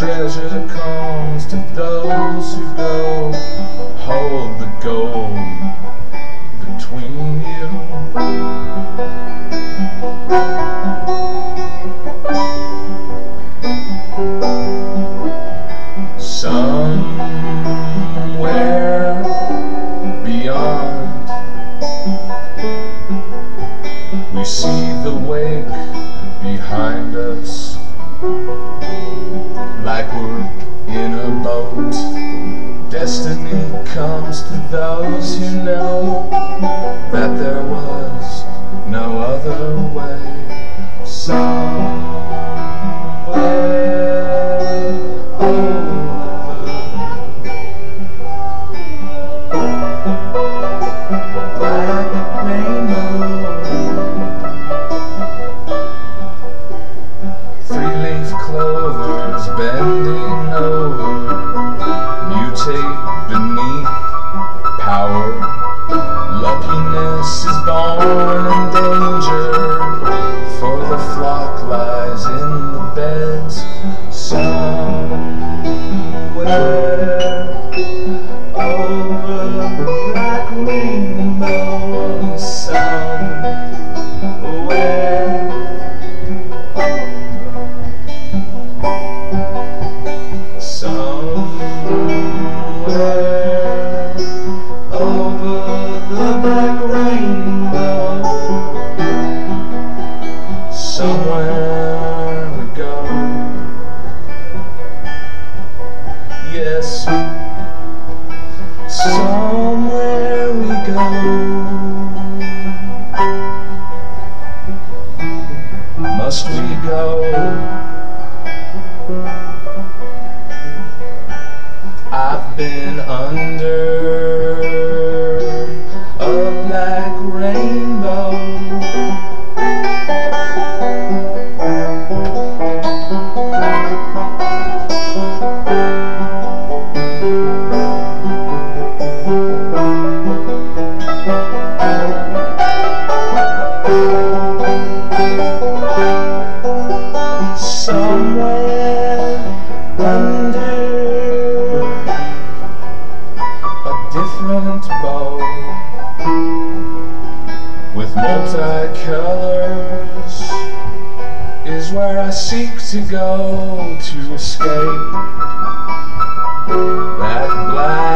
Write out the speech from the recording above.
treasure comes to those who go. Hold the gold between you. See the wake behind us, like we're in a boat. Destiny comes to those who know that there was no other way. Power. Luckiness is born in danger, for the flock lies in the beds somewhere Must we go? I've been under rainbow with multicolors is where I seek to go to escape that black.